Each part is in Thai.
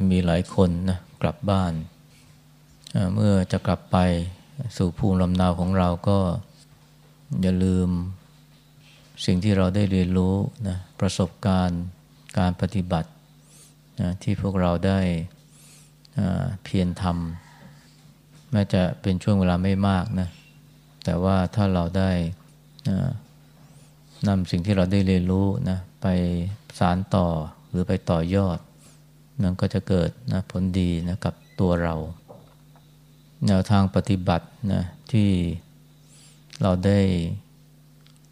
จะมีหลายคนนะกลับบ้าน เมื่อจะกลับไปสู่ภูมิลำเนาของเราก็อย่าลืมสิ่งที่เราได้เรียนรู้นะประสบการณ์การปฏิบัตินะที่พวกเราได้เพียรทำแม้จะเป็นช่วงเวลาไม่มากนะแต่ว่าถ้าเราได้นำสิ่งที่เราได้เรียนรู้นะไปสารต่อหรือไปต่อยอด มันก็จะเกิดนะผลดีนะกับตัวเรา แนวทางปฏิบัตินะที่เราได้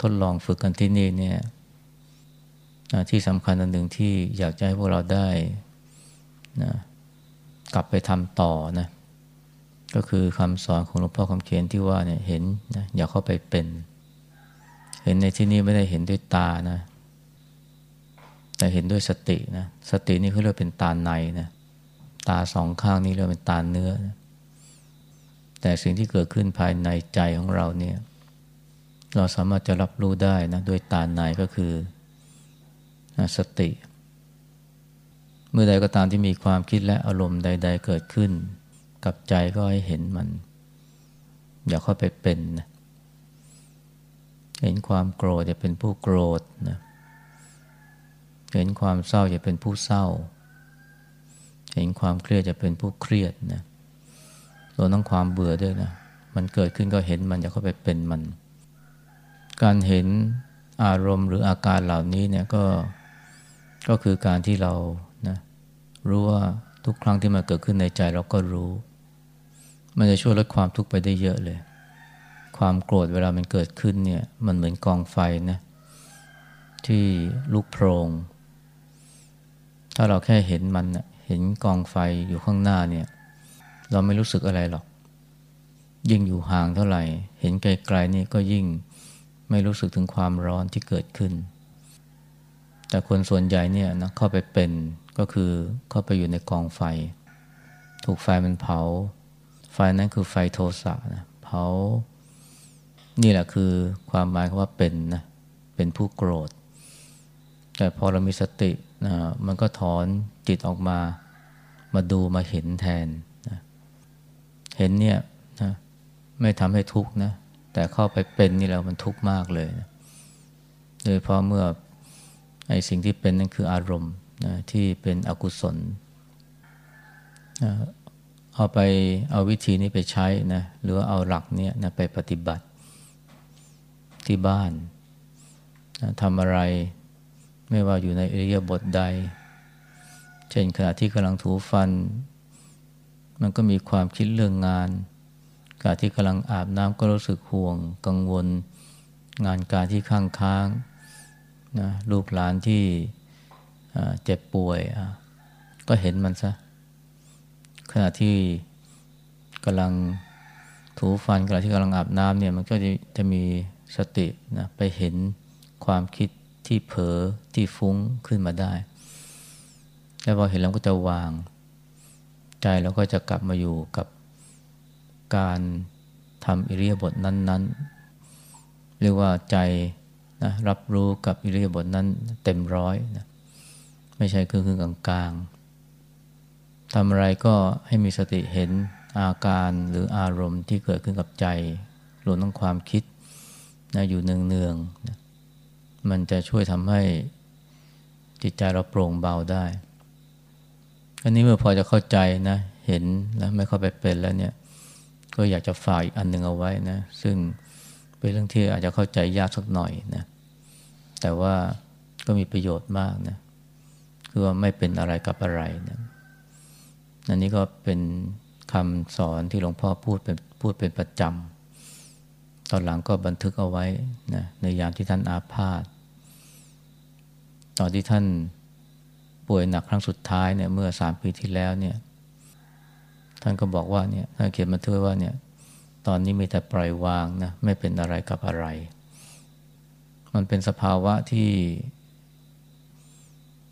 ทดลองฝึกกันที่นี่เนี่ยที่สำคัญอันหนึ่งที่อยากจะให้พวกเราได้นะกลับไปทำต่อนะก็คือคำสอนของหลวงพ่อคำเขียนที่ว่าเนี่ยเห็นนะอย่าเข้าไปเป็น เห็นในที่นี้ไม่ได้เห็นด้วยตานะ แต่เห็นด้วยสตินะสตินี่เขาเรียกเป็นตาในนะตาสองข้างนี้เรียกเป็นตาเนื้อนะแต่สิ่งที่เกิดขึ้นภายในใจของเราเนี่ยเราสามารถจะรับรู้ได้นะด้วยตาในก็คือสติ เมื่อใดก็ตามที่มีความคิดและอารมณ์ใด ๆ เกิดขึ้น กับใจก็ให้เห็นมัน อย่าเข้าไปเป็นนะเห็นความโกรธจะเป็นผู้โกรธนะ เห็นความเศร้าจะเป็นผู้เศร้า เห็นความเครียดจะเป็นผู้เครียดนะรวมทั้งความเบื่อด้วยนะ มันเกิดขึ้นก็เห็นมันจะเข้าไปเป็นมัน การเห็นอารมณ์หรืออาการเหล่านี้เนี่ยก็ก็คือการที่เรานะรู้ว่าทุกครั้งที่มันเกิดขึ้นในใจเราก็รู้ มันจะช่วยลดความทุกข์ไปได้เยอะเลย ความโกรธเวลามันเกิดขึ้นเนี่ยมันเหมือนกองไฟนะที่ลุกโพรง ถ้าเราแค่เห็นมันเห็นกองไฟอยู่ข้างหน้าเนี่ย เราไม่รู้สึกอะไรหรอก ยิ่งอยู่ห่างเท่าไหร่ เห็นไกลๆนี่ก็ยิ่งไม่รู้สึกถึงความร้อนที่เกิดขึ้น แต่คนส่วนใหญ่เนี่ยนะเข้าไปเป็นก็คือเข้าไปอยู่ในกองไฟ ถูกไฟมันเผา ไฟนั้นคือไฟโทสะนะเผา นี่แหละคือความหมายว่าเป็นนะเป็นผู้โกรธ แต่พอเรามีสติ นะมันก็ถอนจิตออกมามาดูมาเห็นแทนนะเห็นเนี่ยนะไม่ทำให้ทุกข์นะ แต่เข้าไปเป็นนี่แล้วมันทุกข์มากเลยนะโดยเพราะเมื่อไอ้สิ่งที่เป็นนั่นคืออารมณ์นะที่เป็นอกุศลนะเอาไปเอาวิธีนี้ไปใช้นะหรือเอาหลักเนี้นะไปปฏิบัติที่บ้านนะทำอะไร ไม่ว่าอยู่ในเอริยบทใด เช่นขณะที่กำลังถูฟัน มันก็มีความคิดเรื่องงานขณะที่กำลังอาบน้ำก็รู้สึกห่วง กังวล งานการที่ข้างค้างนะลูกหลานที่เจ็บป่วย ก็เห็นมันซะ ขณะที่กำลังถูฟันขณะที่กำลังอาบน้ำเนี่ยมันก็จะจะมีสตินะไปเห็นความคิด ที่เผลอที่ฟุ้งขึ้นมาได้ แล้วพอเห็นแล้วก็จะวาง ใจเราก็จะกลับมาอยู่กับการทำอิริยาบถนั้น ๆ เรียกว่าใจนะรับรู้กับอิริยาบถนั้นเต็มร้อยนะไม่ใช่ครึ่งๆกลางๆทำอะไรก็ให้มีสติเห็นอาการหรืออารมณ์ที่เกิดขึ้นกับใจรวมทั้งความคิดนะอยู่เนืองๆนะ มันจะช่วยทำให้จิตใจเราโปร่งเบาได้ อันนี้เมื่อพอจะเข้าใจนะ เห็นแล้วไม่เข้าไปเป็นแล้วเนี่ย ก็อยากจะฝากอีกอันหนึ่งเอาไว้นะ ซึ่งเป็นเรื่องที่อาจจะเข้าใจยากสักหน่อยนะ แต่ว่าก็มีประโยชน์มากนะ คือว่าไม่เป็นอะไรกับอะไรนะอันนี้ก็เป็นคำสอนที่หลวงพ่อพูดเป็นพูดเป็นประจำตอนหลังก็บันทึกเอาไว้นะในยามที่ท่านอาพาธ ตอนที่ท่านป่วยหนักครั้งสุดท้ายเนี่ยเมื่อสามปีที่แล้วเนี่ย ท่านก็บอกว่าเนี่ยท่านเขียนมาทึกว่าเนี่ย ตอนนี้มีแต่ปล่อยวางนะไม่เป็นอะไรกับอะไร มันเป็นสภาวะที่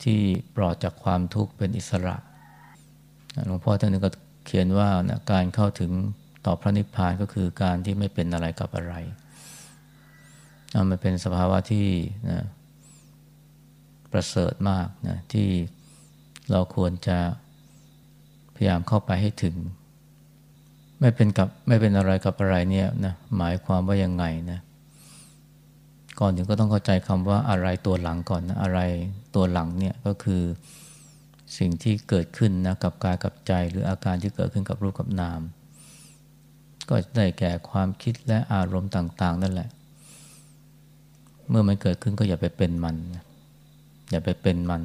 ที่ปลอดจากความทุกข์เป็นอิสระหลวงพ่อท่านนึงก็เขียนว่านะการเข้าถึงต่อพระนิพพานก็คือการที่ไม่เป็นอะไรกับอะไรมันเป็นสภาวะที่นะ ประเสริฐมากนะที่เราควรจะพยายามเข้าไปให้ถึง ไม่เป็นกับไม่เป็นอะไรกับอะไรเนี่ยนะหมายความว่ายังไงนะก่อนถึงก็ต้องเข้าใจคำว่าอะไรตัวหลังก่อนนะอะไรตัวหลังเนี่ยก็คือสิ่งที่เกิดขึ้นนะกับกายกับใจหรืออาการที่เกิดขึ้นกับรูปกับนาม ก็ได้แก่ความคิดและอารมณ์ต่าง ๆ นั่นแหละ เมื่อมันเกิดขึ้นก็อย่าไปเป็นมัน อย่าไปเป็นมัน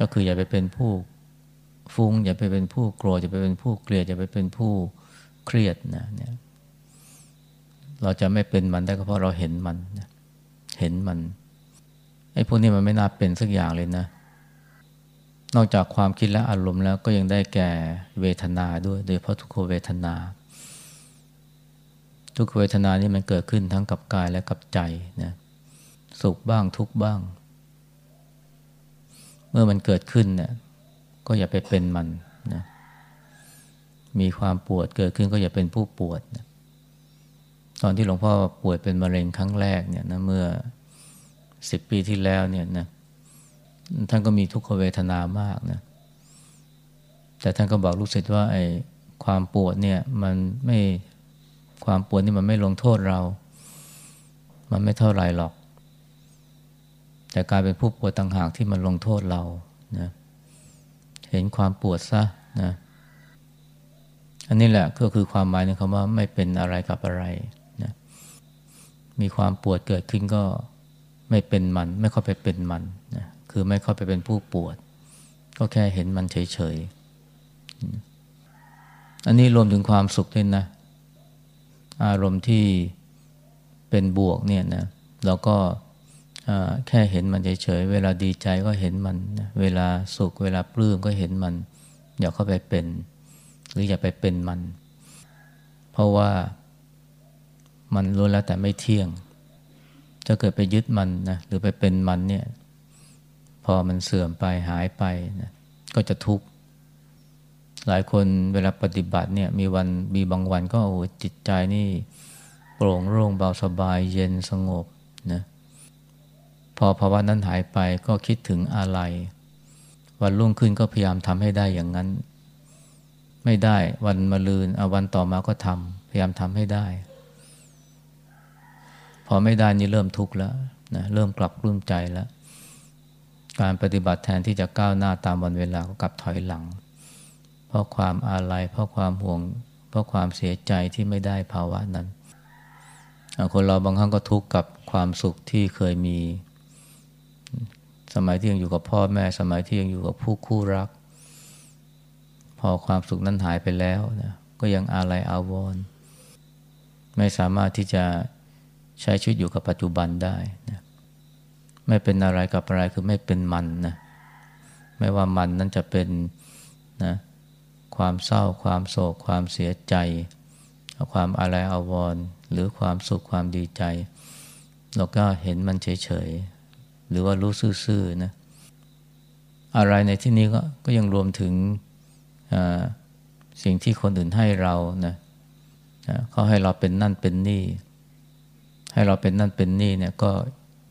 ก็คืออย่าไปเป็นผู้ฟุ้ง อย่าไปเป็นผู้โกรธอย่าไปเป็นผู้เกลียดอย่าไปเป็นผู้เครียดนะเนี่ยเราจะไม่เป็นมันได้ก็เพราะเราเห็นมันนะเห็นมันไอ้พวกนี้มันไม่น่าเป็นสักอย่างเลยนะ นอกจากความคิดและอารมณ์แล้วก็ยังได้แก่เวทนาด้วย โดยเพราะทุกขเวทนา ทุกขเวทนานี่มันเกิดขึ้นทั้งกับกายและกับใจนะสุขบ้างทุกบ้าง เมื่อมันเกิดขึ้นเนี่ยก็อย่าไปเป็นมันนะมีความปวดเกิดขึ้นก็อย่าเป็นผู้ปวดนะตอนที่หลวงพ่อป่วยเป็นมะเร็งครั้งแรกเนี่ยนะเมื่อสิบปีที่แล้วเนี่ยนะท่านก็มีทุกขเวทนามากนะแต่ท่านก็บอกลูกศิษย์ว่าไอ้ความปวดเนี่ยมันไม่ความปวดนี่มันไม่ลงโทษเรา มันไม่เท่าไรหรอก แต่กลายเป็นผู้ปวดต่างหากที่มันลงโทษเรานะเห็นความปวดซะนะอันนี้แหละก็คือความหมายในคำว่าไม่เป็นอะไรกับอะไรนะมีความปวดเกิดขึ้นก็ไม่เป็นมัน ไม่เข้าไปเป็นมันนะคือไม่เข้าไปเป็นผู้ปวด ก็แค่เห็นมันเฉยๆ อันนี้รวมถึงความสุขด้วยนะ อารมณ์ที่เป็นบวกเนี่ยนะเราก็ แค่เห็นมันเฉยๆ เวลาดีใจก็เห็นมัน เวลาสุข เวลาปลื้มก็เห็นมัน อย่าเข้าไปเป็น หรืออย่าไปเป็นมัน เพราะว่ามันรู้แล้วแต่ไม่เที่ยง จะเกิดไปยึดมันนะหรือไปเป็นมันเนี่ยพอมันเสื่อมไปหายไปนะก็จะทุกข์หลายคนเวลาปฏิบัติเนี่ยมีวันมีบางวันก็โอ้จิตใจนี่โปร่งโล่งเบาสบายเย็นสงบ พอภาวะนั้นหายไปก็คิดถึงอะไร วันรุ่งขึ้นก็พยายามทำให้ได้อย่างนั้น ไม่ได้วันมาลืนเอาวันต่อมาก็ทำพยายามทำให้ได้ พอไม่ได้นี่เริ่มทุกข์แล้วนะเริ่มกลับกลุ้มใจแล้ว การปฏิบัติแทนที่จะก้าวหน้าตามวันเวลาก็กลับถอยหลัง เพราะความอาลัยเพราะความห่วง เพราะความเสียใจที่ไม่ได้ภาวะนั้นคนเราบางครั้งก็ทุกข์กับความสุขที่เคยมี สมัยที่ยังอยู่กับพ่อแม่ สมัยที่ยังอยู่กับผู้คู่รัก พอความสุขนั้นหายไปแล้วนะก็ยังอาลัยอาวรณ์ไม่สามารถที่จะใช้ชีวิตอยู่กับปัจจุบันได้นะไม่เป็นอะไรกับอะไรคือไม่เป็นมันนะไม่ว่ามันนั้นจะเป็นนะความเศร้าความโศก ความเสียใจ ความอะไรอาวรณ์หรือความสุขความดีใจ เราก็เห็นมันเฉย หรือว่ารู้ซื่อๆนะอะไรในที่นี้ก็ก็ยังรวมถึงสิ่งที่คนอื่นให้เรานะเขาให้เราเป็นนั่นเป็นนี่ ให้เราเป็นนั่นเป็นนี่เนี่ยก็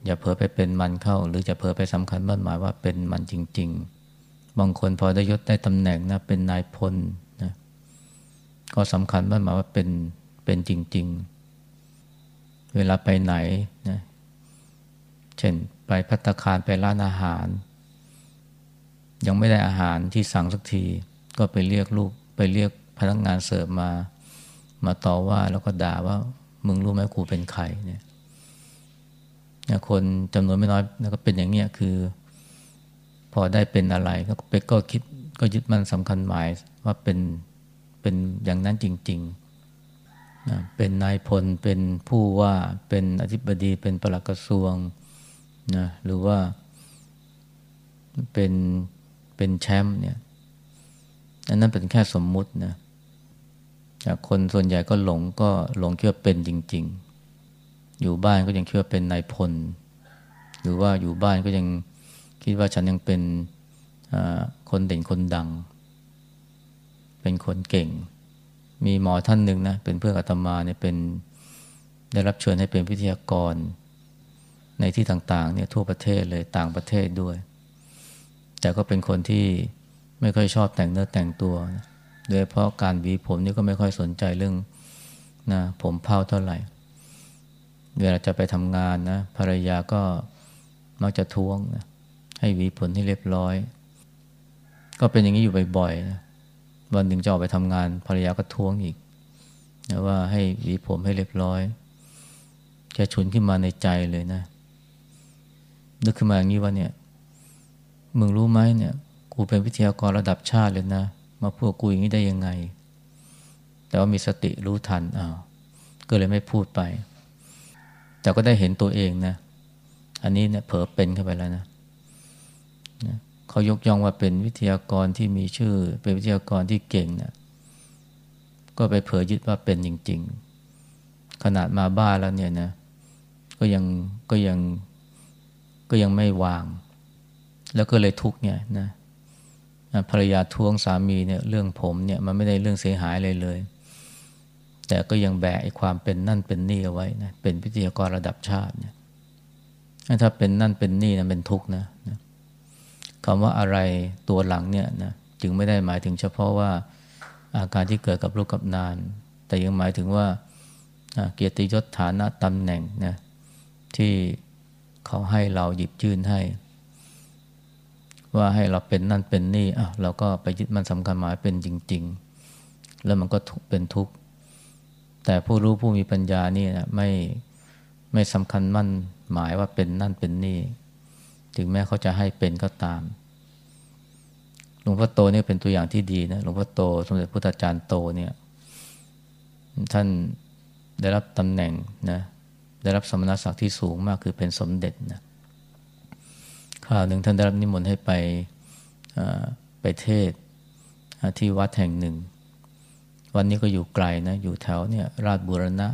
อย่าเผลอไปเป็นมันเข้า หรือจะเผลอไปสำคัญมั่นหมายว่าเป็นมันจริง ๆ บางคนพอได้ยศได้ตำแหน่งนะเป็นนายพลนะก็สำคัญมั่นหมายว่าเป็นเป็นจริง ๆ เวลาไปไหนนะเช่น พัตคารไปร้านอาหาร ยังไม่ได้อาหารที่สั่งสักที ก็ไปเรียกลูกไปเรียกพนักงานเสิร์ฟมา มาต่อว่าแล้วก็ด่าว่ามึงรู้ไหมกูเป็นใครเนี่ยคนจำนวนไม่น้อยก็เป็นอย่างเนี้ยคือ พอได้เป็นอะไรก็ไปก็คิดก็ยึดมันสำคัญหมายว่าเป็นเป็นอย่างนั้นจริงๆนะเป็นนายพลเป็นผู้ว่าเป็นอธิบดีเป็นปลัดกระทรวง นะหรือว่าเป็นเป็นแชมป์เนี่ยอันนั้นเป็นแค่สมมุตินะคนส่วนใหญ่ก็หลงก็หลงคิดว่าเป็นจริง ๆ อยู่บ้านก็ยังคิดว่าเป็นนายพล หรือว่าอยู่บ้านก็ยังคิดว่าฉันยังเป็นคนเด่นคนดัง เป็นคนเก่ง มีหมอท่านหนึ่งนะเป็นเพื่อนอาตมาเนี่ยเป็นได้รับเชิญให้เป็นวิทยากร ในที่ต่างๆเนี่ยทั่วประเทศเลยต่างประเทศด้วย แต่ก็เป็นคนที่ไม่ค่อยชอบแต่งเนื้อแต่งตัวนะโดยเพราะการหวีผมนี่ก็ไม่ค่อยสนใจเรื่องนะผมเผาเท่าไหร่ เวลาจะไปทำงานนะภรรยาก็มักจะท้วงนะให้หวีผมให้เรียบร้อย ก็เป็นอย่างนี้อยู่บ่อยๆนะวันหนึ่งจะออกไปทำงานภรรยาก็ท้วงอีกนะว่าให้หวีผมให้เรียบร้อยแกฉุนขึ้นมาในใจเลยนะ นึกขึ้นมาอย่างนี้ว่าเนี่ย มึงรู้ไหมเนี่ย กูเป็นวิทยากรระดับชาติเลยนะ มาพูดกูอย่างนี้ได้ยังไง แต่ว่ามีสติรู้ทันอ้าวก็เลยไม่พูดไป แต่ก็ได้เห็นตัวเองนะ อันนี้เนี่ยเผลอเป็นเข้าไปแล้วนะนะเขายกย่องว่าเป็นวิทยากรที่มีชื่อ เป็นวิทยากรที่เก่งนะก็ไปเผลอยึดว่าเป็นจริง ๆ ขนาดมาบ้านแล้วเนี่ยนะ ก็ยังก็ยัง ก็ยังไม่วาง แล้วก็เลยทุกเนี่ยนะภรรยาทวงสามีเนี่ยเรื่องผมเนี่ยมันไม่ได้เรื่องเสียหายเลยเลย แต่ก็ยังแบกไอ้ความเป็นนั่นเป็นนี่เอาไว้นะเป็นพิทยากรระดับชาติเนี่ยถ้าเป็นนั่นเป็นนี่นะเป็นทุกข์นะนะคำว่าอะไรตัวหลังเนี่ยนะจึงไม่ได้หมายถึงเฉพาะว่าอาการที่เกิดกับลูกกับนาน แต่ยังหมายถึงว่าเกียรติยศฐานะตำแหน่งนะที่ เขาให้เราหยิบยื่นให้ ว่าให้เราเป็นนั่นเป็นนี่อะเราก็ไปยึดมันสำคัญหมายเป็นจริง ๆ แล้วมันก็เป็นทุกข์ แต่ผู้รู้ผู้มีปัญญานี่นะไม่ไม่สำคัญมั่นหมายว่าเป็นนั่นเป็นนี่ ถึงแม้เขาจะให้เป็นก็ตามหลวงพ่อโตนี่เป็นตัวอย่างที่ดีนะหลวงพ่อโตสมเด็จพุทธาจารย์โตเนี่ยท่านได้รับตำแหน่งนะ ได้รับสมณศักดิ์ที่สูงมากคือเป็นสมเด็จนะคราวหนึ่งท่านได้รับนิมนต์ให้ไปไปเทศที่วัดแห่งหนึ่ง วันนี้ก็อยู่ไกลนะอยู่แถวเนี่ยราชบุรณะ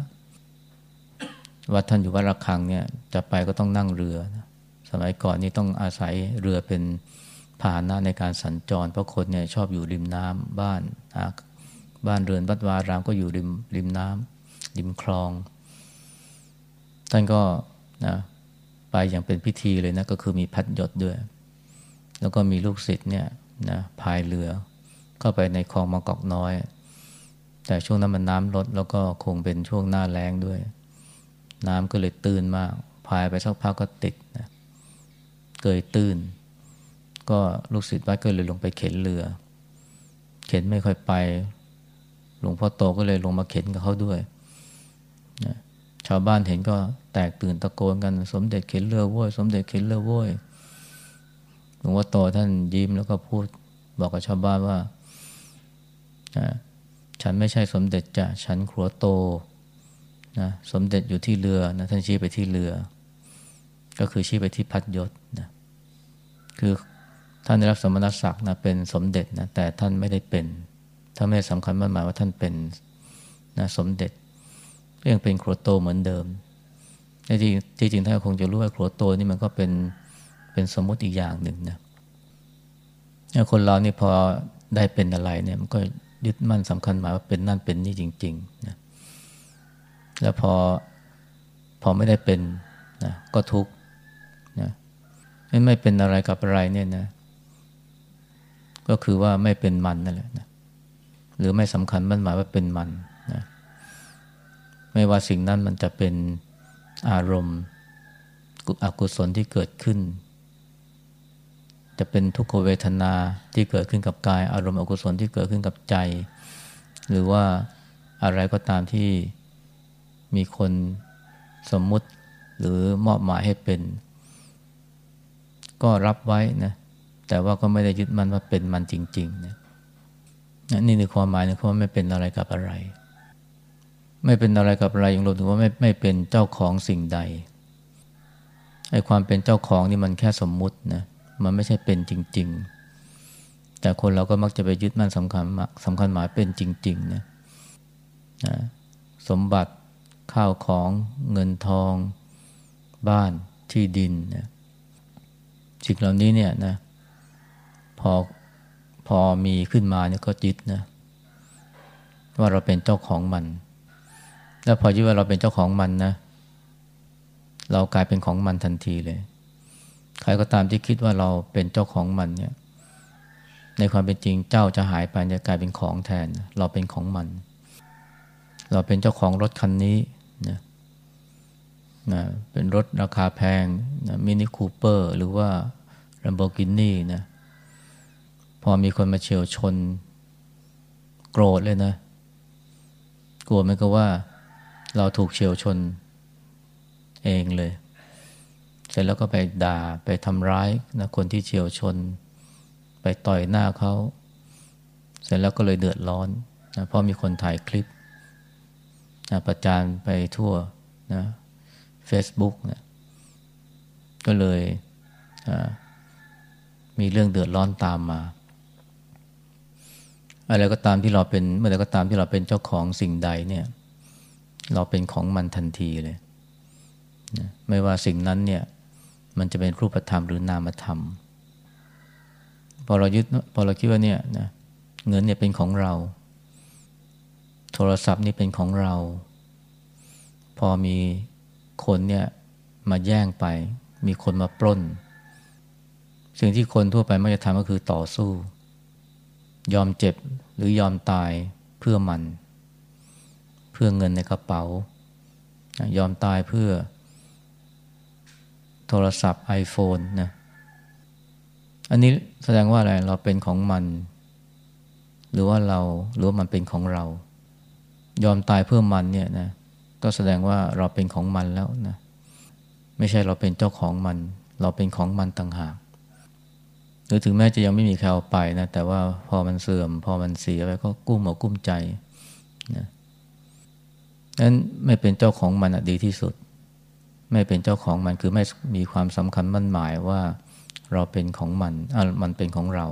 วัดท่านอยู่วัดระฆังเนี่ยจะไปก็ต้องนั่งเรือนะสมัยก่อนนี่ต้องอาศัยเรือเป็นพาหนะในการสัญจร เพราะคนเนี่ยชอบอยู่ริมน้ำบ้านบ้านเรือนวัดวารามก็อยู่ริมริมน้ำริมคลอง ท่านก็นะไปอย่างเป็นพิธีเลยนะก็คือมีพัดยศด้วย แล้วก็มีลูกศิษย์เนี่ยนะพายเรือเข้าไปในคลองมะกอกน้อย แต่ช่วงนั้นมันน้ำลดแล้วก็คงเป็นช่วงหน้าแล้งด้วย น้ำก็เลยตื้นมาก พายไปสักพักก็ติดนะเกยตื้น ก็ลูกศิษย์วัดก็เลยลงไปเข็นเรือ เข็นไม่ค่อยไป หลวงพ่อโตก็เลยลงมาเข็นกับเขาด้วยนะ ชาวบ้านเห็นก็แตกตื่นตะโกนกัน สมเด็จเข็นเรือโว้ย สมเด็จเข็นเรือโว้ยหลวงพ่อโตท่านยิ้มแล้วก็พูดบอกกับชาวบ้านว่า ฉันไม่ใช่สมเด็จจ้ะฉันครัวโตนะสมเด็จอยู่ที่เรือนะท่านชี้ไปที่เรือ ก็คือชี้ไปที่พัดยศนะคือท่านได้รับสมณศักดิ์นะเป็นสมเด็จนะแต่ท่านไม่ได้เป็นท่าไม่สำคัญมั่นหมายว่าท่านเป็นนะสมเด็จ ก็ยังเป็นโครโตเหมือนเดิมที่จริงที่จริงท่านคงจะรู้ว่าโครโตนี่มันก็เป็นเป็นสมมติอีกอย่างหนึ่งนะคนเรานี่พอได้เป็นอะไรเนี่ยมันก็ยึดมั่นสำคัญหมายว่าเป็นนั่นเป็นนี่จริงๆนะแล้วพอพอไม่ได้เป็นนะก็ทุกข์นะไม่ไม่เป็นอะไรกับอะไรเนี่ยนะ ก็คือว่าไม่เป็นมันนั่นแหละนะหรือไม่สำคัญมันหมายว่าเป็นมัน ไม่ว่าสิ่งนั้นมันจะเป็นอารมณ์อกุศลที่เกิดขึ้น จะเป็นทุกขเวทนาที่เกิดขึ้นกับกาย อารมณ์อกุศลที่เกิดขึ้นกับใจ หรือว่าอะไรก็ตามที่มีคนสมมุติหรือมอบหมายให้เป็น ก็รับไว้นะแต่ว่าก็ไม่ได้ยึดมันว่าเป็นมันจริงๆนะนี่คือความหมายนะคำว่าไม่เป็นอะไรกับอะไร ไม่เป็นอะไรกับอะไรอย่างรวมถึงว่าไม่ไม่เป็นเจ้าของสิ่งใดไอ้ความเป็นเจ้าของนี่มันแค่สมมุตินะมันไม่ใช่เป็นจริง ๆ แต่คนเราก็มักจะไปยึดมั่นสำคัญสำคัญหมายเป็นจริงๆนะนะสมบัติข้าวของเงินทอง บ้านที่ดินนะสิ่งเหล่านี้เนี่ยนะพอพอมีขึ้นมาเนี่ยก็ยึดนะว่าเราเป็นเจ้าของมัน แล้วพอยึดว่าเราเป็นเจ้าของมันนะ เรากลายเป็นของมันทันทีเลย ใครก็ตามที่คิดว่าเราเป็นเจ้าของมันเนี่ย ในความเป็นจริงเจ้าจะหายไปจะกลายเป็นของแทน เราเป็นของมัน เราเป็นเจ้าของรถคันนี้นะนะเป็นรถราคาแพงนะมินิคูเปอร์หรือว่า Lamborghini นะพอมีคนมาเฉียวชน โกรธเลยนะกลัวไหมก็ว่า เราถูกเฉียวชนเองเลย เสร็จแล้วก็ไปด่าไปทำร้ายนะคนที่เฉียวชน ไปต่อยหน้าเขา เสร็จแล้วก็เลยเดือดร้อนนะเพราะมีคนถ่ายคลิปนะประจานไปทั่วนะ Facebook นะก็เลยมีเรื่องเดือดร้อนตามมา อะไรก็ตามที่เราเป็นเมื่อไรก็ตามที่เราเป็นเจ้าของสิ่งใดเนี่ย เราเป็นของมันทันทีเลยนะไม่ว่าสิ่งนั้นเนี่ย มันจะเป็นรูปธรรมหรือนามธรรม พอเรายึดพอเราคิดว่าเนี่ยนะเงินเนี่ยเป็นของเรา โทรศัพท์นี่เป็นของเรา พอมีคนเนี่ยมาแย่งไป มีคนมาปล้น สิ่งที่คนทั่วไปมักจะทำก็คือต่อสู้ ยอมเจ็บหรือยอมตายเพื่อมัน พื่อเงินในกระเป๋า ยอมตายเพื่อ โทรศัพท์ iPhone นะอันนี้แสดงว่าอะไรเราเป็นของมัน หรือว่าเราหรือว่ามันเป็นของเรา ยอมตายเพื่อมันเนี่ยนะก็แสดงว่าเราเป็นของมันแล้วนะไม่ใช่เราเป็นเจ้าของมัน เราเป็นของมันต่างหากหรือถึงแม้จะยังไม่มีใครเอาไปนะแต่ว่าพอมันเสื่อม พอมันเสียไปก็กุ้มหัวกุ้มใจนะ นั้นไม่เป็นเจ้าของมันดีที่สุด ไม่เป็นเจ้าของมันคือไม่มีความสำคัญมั่นหมายว่าเราเป็นของมันอะมันเป็นของเรา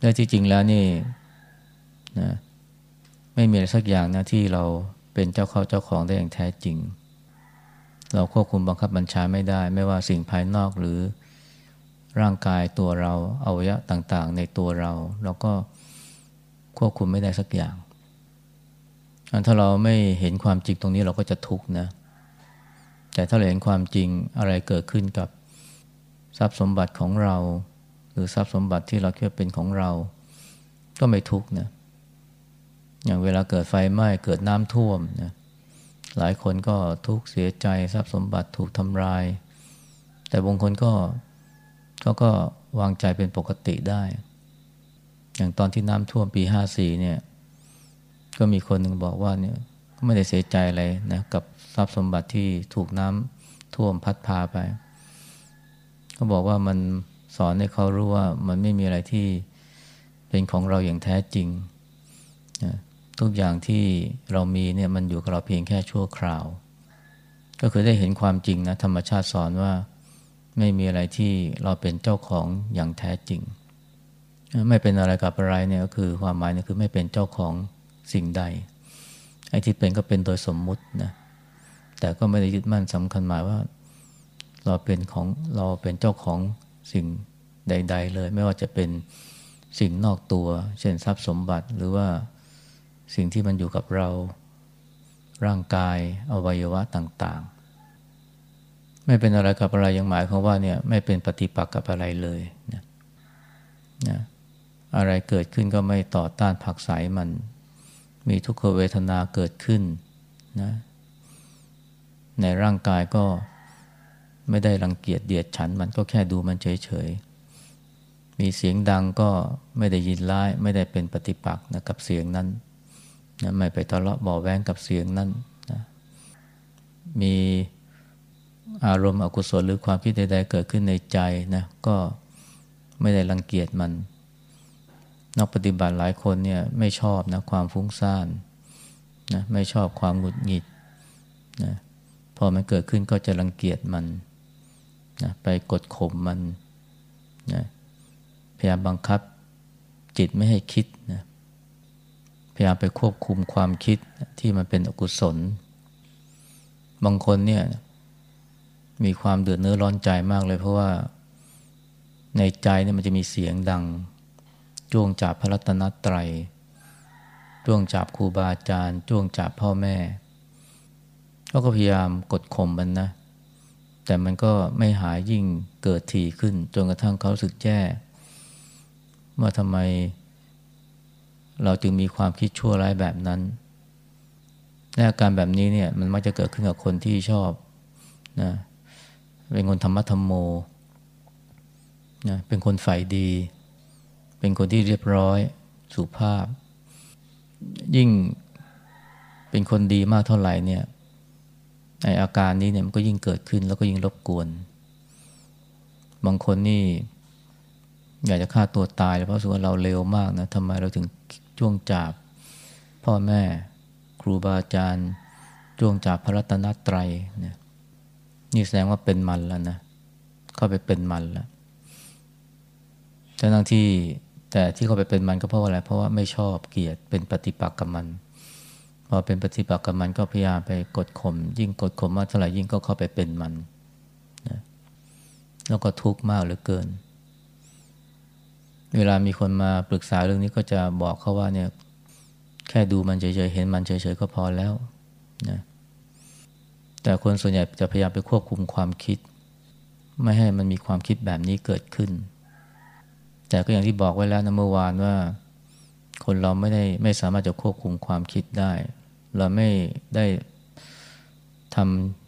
แต่ที่จริงแล้วนี่นะไม่มีอะไรสักอย่างนะที่เราเป็นเจ้าเข้าเจ้าของได้อย่างแท้จริง เราควบคุมบังคับบัญชาไม่ได้ ไม่ว่าสิ่งภายนอกหรือร่างกายตัวเราอวัยวะต่าง ๆ ในตัวเรา เราก็ควบคุมไม่ได้สักอย่าง ถ้าเราไม่เห็นความจริงตรงนี้เราก็จะทุกข์นะ แต่ถ้าเราเห็นความจริงอะไรเกิดขึ้นกับทรัพย์สมบัติของเรา หรือทรัพย์สมบัติที่เราคิดว่าเป็นของเรา ก็ไม่ทุกข์นะ อย่างเวลาเกิดไฟไหม้เกิดน้ำท่วมนะหลายคนก็ทุกข์เสียใจทรัพย์สมบัติถูกทำลาย แต่บางคนก็เขาก็วางใจเป็นปกติได้ อย่างตอนที่น้ำท่วมปีห้าสี่เนี่ย ก็มีคนหนึ่งบอกว่าเนี่ยก็ไม่ได้เสียใจอะไรนะกับทรัพย์สมบัติที่ถูกน้ำท่วมพัดพาไปเขาบอกว่ามันสอนให้เขารู้ว่ามันไม่มีอะไรที่เป็นของเราอย่างแท้จริงนะทุกอย่างที่เรามีเนี่ยมันอยู่กับเราเพียงแค่ชั่วคราว ก็คือได้เห็นความจริงนะธรรมชาติสอนว่าไม่มีอะไรที่เราเป็นเจ้าของอย่างแท้จริง ไม่เป็นอะไรกับอะไรเนี่ยก็คือความหมายเนี่ยคือไม่เป็นเจ้าของ สิ่งใด ไอ้ที่เป็นก็เป็นโดยสมมุตินะ แต่ก็ไม่ได้ยึดมั่นสำคัญหมายว่า เราเป็นของเราเป็นเจ้าของสิ่งใด ๆ เลย ไม่ว่าจะเป็นสิ่งนอกตัว เช่นทรัพย์สมบัติหรือว่าสิ่งที่มันอยู่กับเราร่างกายอวัยวะต่างๆ ไม่เป็นอะไรกับอะไรยังหมายความว่าเนี่ยไม่เป็นปฏิปักษ์กับอะไรเลยนะนะอะไรเกิดขึ้นก็ไม่ต่อต้านผักใสมัน มีทุกขเวทนาเกิดขึ้นนะในร่างกายก็ไม่ได้รังเกียจเดียดฉัน มันก็แค่ดูมันเฉยๆ มีเสียงดังก็ไม่ได้ยินร้าย ไม่ได้เป็นปฏิปักษ์นะกับเสียงนั้นนะไม่ไปทะเลาะบ่อแว้งกับเสียงนั้นนะมีอารมณ์อกุศลหรือความคิดใดๆเกิดขึ้นในใจนะก็ไม่ได้รังเกียจมัน นักปฏิบัติหลายคนเนี่ยไม่ชอบนะความฟุ้งซ่านนะไม่ชอบความหงุดหงิดนะพอมันเกิดขึ้นก็จะรังเกียจมันนะไปกดข่มมันนะพยายามบังคับจิตไม่ให้คิดนะพยายามไปควบคุมความคิดที่มันเป็นอกุศล บางคนเนี่ยมีความเดือดเนื้อร้อนใจมากเลย เพราะว่าในใจเนี่ยมันจะมีเสียงดัง จ้วงจับพระรัตนตรัย จ้วงจับครูบาอาจารย์ จ้วงจับพ่อแม่เขาก็พยายามกดข่มมันนะ แต่มันก็ไม่หายยิ่งเกิดถี่ขึ้น จนกระทั่งเขาสึกแย่ว่าทำไม เราจึงมีความคิดชั่วร้ายแบบนั้นและอาการแบบนี้เนี่ยมันมักจะเกิดขึ้นกับคนที่ชอบนะเป็นคนธรรมะธรรมโมนะเป็นคนฝ่ายดี เป็นคนที่เรียบร้อยสุภาพ ยิ่งเป็นคนดีมากเท่าไหร่เนี่ยไออาการนี้เนี่ยมันก็ยิ่งเกิดขึ้นแล้วก็ยิ่งรบกวน บางคนนี่ อยากจะฆ่าตัวตายเพราะสุว่าเราเร็วมากนะทำไมเราถึงจ้วงจับพ่อแม่ครูบาอาจารย์จ้วงจับพระรัตนตรัยเนี่ยนี่แสดงว่าเป็นมันแล้วนะเข้าไปเป็นมันแล้วแต่ทั้งที่ แต่ที่เขาไปเป็นมันก็เพราะอะไร เพราะว่าไม่ชอบเกลียดเป็นปฏิปักษ์กับมัน พอเป็นปฏิปักษ์กับมันก็พยายามไปกดข่มยิ่งกดข่มมากเท่าไหร่ยิ่งก็เข้าไปเป็นมันนะแล้วก็ทุกข์มากเหลือเกิน เวลามีคนมาปรึกษาเรื่องนี้ก็จะบอกเขาว่าเนี่ยแค่ดูมันเฉยๆเห็นมันเฉยๆก็พอแล้วนะแต่คนส่วนใหญ่จะพยายามไปควบคุมความคิด ไม่ให้มันมีความคิดแบบนี้เกิดขึ้น แต่ก็อย่างที่บอกไว้แล้วนะเมื่อวานว่า คนเราไม่ได้ไม่สามารถจะควบคุมความคิดได้ เราไม่ได้ท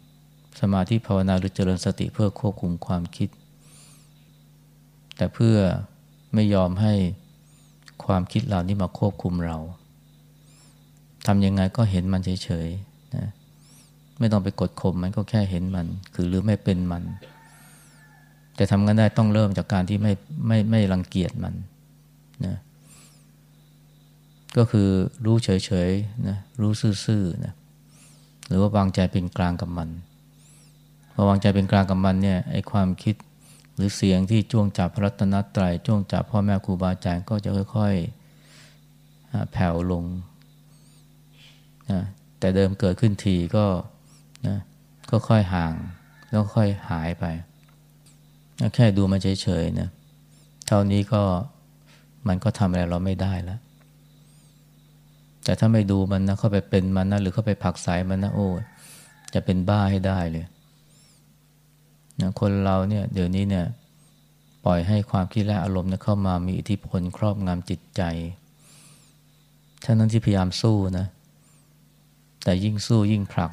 ำสมาธิภาวนาหรือเจริญสติเพื่อควบคุมความคิด แต่เพื่อไม่ยอมให้ความคิดเหล่านี้มาควบคุมเราทำยังไงก็เห็นมันเฉยๆนะไม่ต้องไปกดข่มมันก็แค่เห็นมัน คือหรือไม่เป็นมัน แต่ทำกันได้ต้องเริ่มจากการที่ไม่ไม่ไม่รังเกียจมันนะก็คือรู้เฉยๆนะรู้ซื่อๆนะหรือว่าวางใจเป็นกลางกับมันพอวางใจเป็นกลางกับมันเนี่ยไอ้ความคิดหรือเสียงที่จ้วงจับพระรัตนตรยัยจ้วงจับพ่อแม่ครูบาอาจารย์ก็จะค่อยๆแผ่วลงนะแต่เดิมเกิดขึ้นทีก็นะก็ค่อยห่าง แล้วค่อยหายไป แค่ดูมันเฉยๆนะเท่านี้ก็มันก็ทำอะไรเราไม่ได้แล้วแต่ถ้าไม่ดูมันนะเข้าไปเป็นมันนะหรือเข้าไปผักสายมันนะโอ้จะเป็นบ้าให้ได้เลยนะคนเราเนี่ยเดี๋ยวนี้เนี่ยปล่อยให้ความคิดและอารมณ์เนี่ยเข้ามามีอิทธิพลครอบงำจิตใจท่านั้นที่พยายามสู้นะ แต่ยิ่งสู้ยิ่งผลัก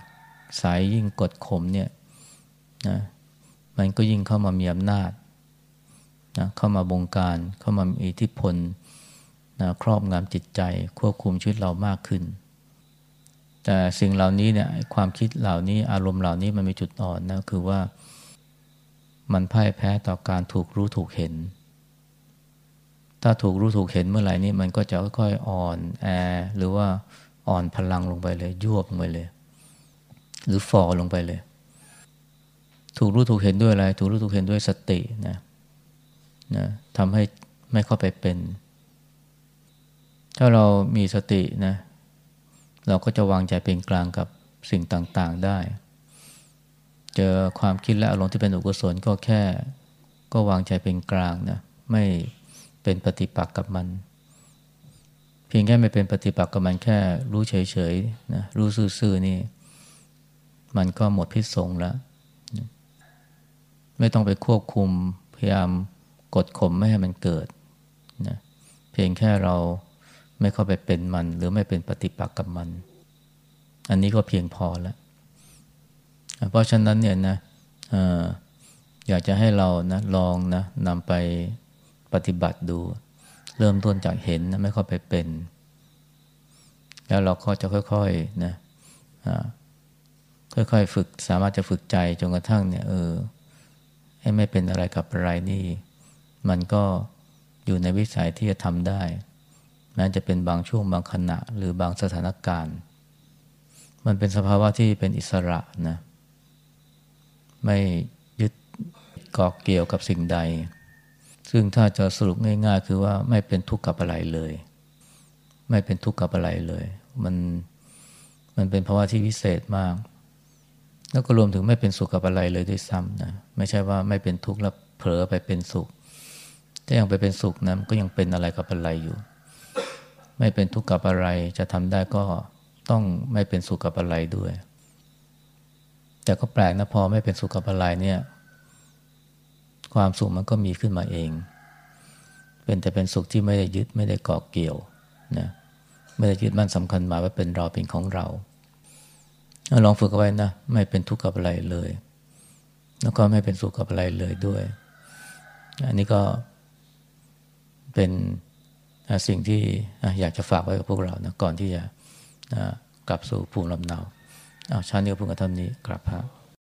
สายยิ่งกดข่มเนี่ยนะ มันก็ยิ่งเข้ามามีอำนาจนะเข้ามาบงการเข้ามามีอิทธิพลนะครอบงำจิตใจควบคุมชีวิตเรามากขึ้น แต่สิ่งเหล่านี้เนี่ยความคิดเหล่านี้อารมณ์เหล่านี้มันมีจุดอ่อนนะคือว่า มันพ่ายแพ้ต่อการถูกรู้ถูกเห็น ถ้าถูกรู้ถูกเห็นเมื่อไหร่นี่มันก็จะค่อยๆอ่อนแอหรือว่าอ่อนพลังลงไปเลยยวบลงไปเลย หรือฟอลงไปเลย ถูกรู้ถูกเห็นด้วยอะไร ถูกรู้ถูกเห็นด้วยสตินะนะทำให้ไม่เข้าไปเป็น ถ้าเรามีสตินะ เราก็จะวางใจเป็นกลางกับสิ่งต่างๆได้ เจอความคิดและอารมณ์ที่เป็นอกุศลก็แค่ ก็วางใจเป็นกลางนะ ไม่เป็นปฏิปักษ์กับมัน เพียงแค่ไม่เป็นปฏิปักษ์กับมันแค่รู้เฉยๆนะ รู้ซื่อๆนี่ มันก็หมดพิษสงแล้ว ไม่ต้องไปควบคุม พยายามกดข่มไม่ให้มันเกิดนะเพียงแค่เราไม่เข้าไปเป็นมัน หรือไม่เป็นปฏิปักษ์กับมัน อันนี้ก็เพียงพอแล้ว เพราะฉะนั้นเนี่ยนะอยากจะให้เรานะลองนะนำไปปฏิบัติดู เริ่มต้นจากเห็นนะไม่เข้าไปเป็น แล้วเราก็จะค่อยๆนะค่อยๆฝึกสามารถจะฝึกใจจนกระทั่งเนี่ยเออ ให้ไม่เป็นอะไรกับอะไรนี่ มันก็อยู่ในวิสัยที่จะทำได้ แม้จะเป็นบางช่วงบางขณะหรือบางสถานการณ์ มันเป็นสภาวะที่เป็นอิสระนะไม่ยึดเกาะเกี่ยวกับสิ่งใด ซึ่งถ้าจะสรุปง่าย ๆ คือว่าไม่เป็นทุกข์กับอะไรเลย ไม่เป็นทุกข์กับอะไรเลย มันมันเป็นภาวะที่วิเศษมาก แล้วก็รวมถึงไม่เป็นสุขกับอะไรเลยด้วยซ้ำนะไม่ใช่ว่าไม่เป็นทุกข์แล้วเผลอไปเป็นสุข ถ้ายังไปเป็นสุขนะมันก็ยังเป็นอะไรกับอะไรอยู่ ไม่เป็นทุกข์กับอะไรจะทำได้ก็ต้องไม่เป็นสุขกับอะไรด้วย แต่ก็แปลกนะพอไม่เป็นสุขกับอะไรเนี่ย ความสุขมันก็มีขึ้นมาเอง เป็นแต่เป็นสุขที่ไม่ได้ยึดไม่ได้เกาะเกี่ยวนะไม่ได้ยึดมั่นสำคัญมาว่าเป็นเราเป็นของเรา ลองฝึกเอาไว้นะ ไม่เป็นทุกข์กับอะไรเลย แล้วก็ไม่เป็นสุขกับอะไรเลยด้วย อันนี้ก็เป็นสิ่งที่อยากจะฝากไว้กับพวกเรานะก่อนที่จะกลับสู่ภูมิลำเนาเอาชาตินี้ก็พูดกับท่านี้กลับพระ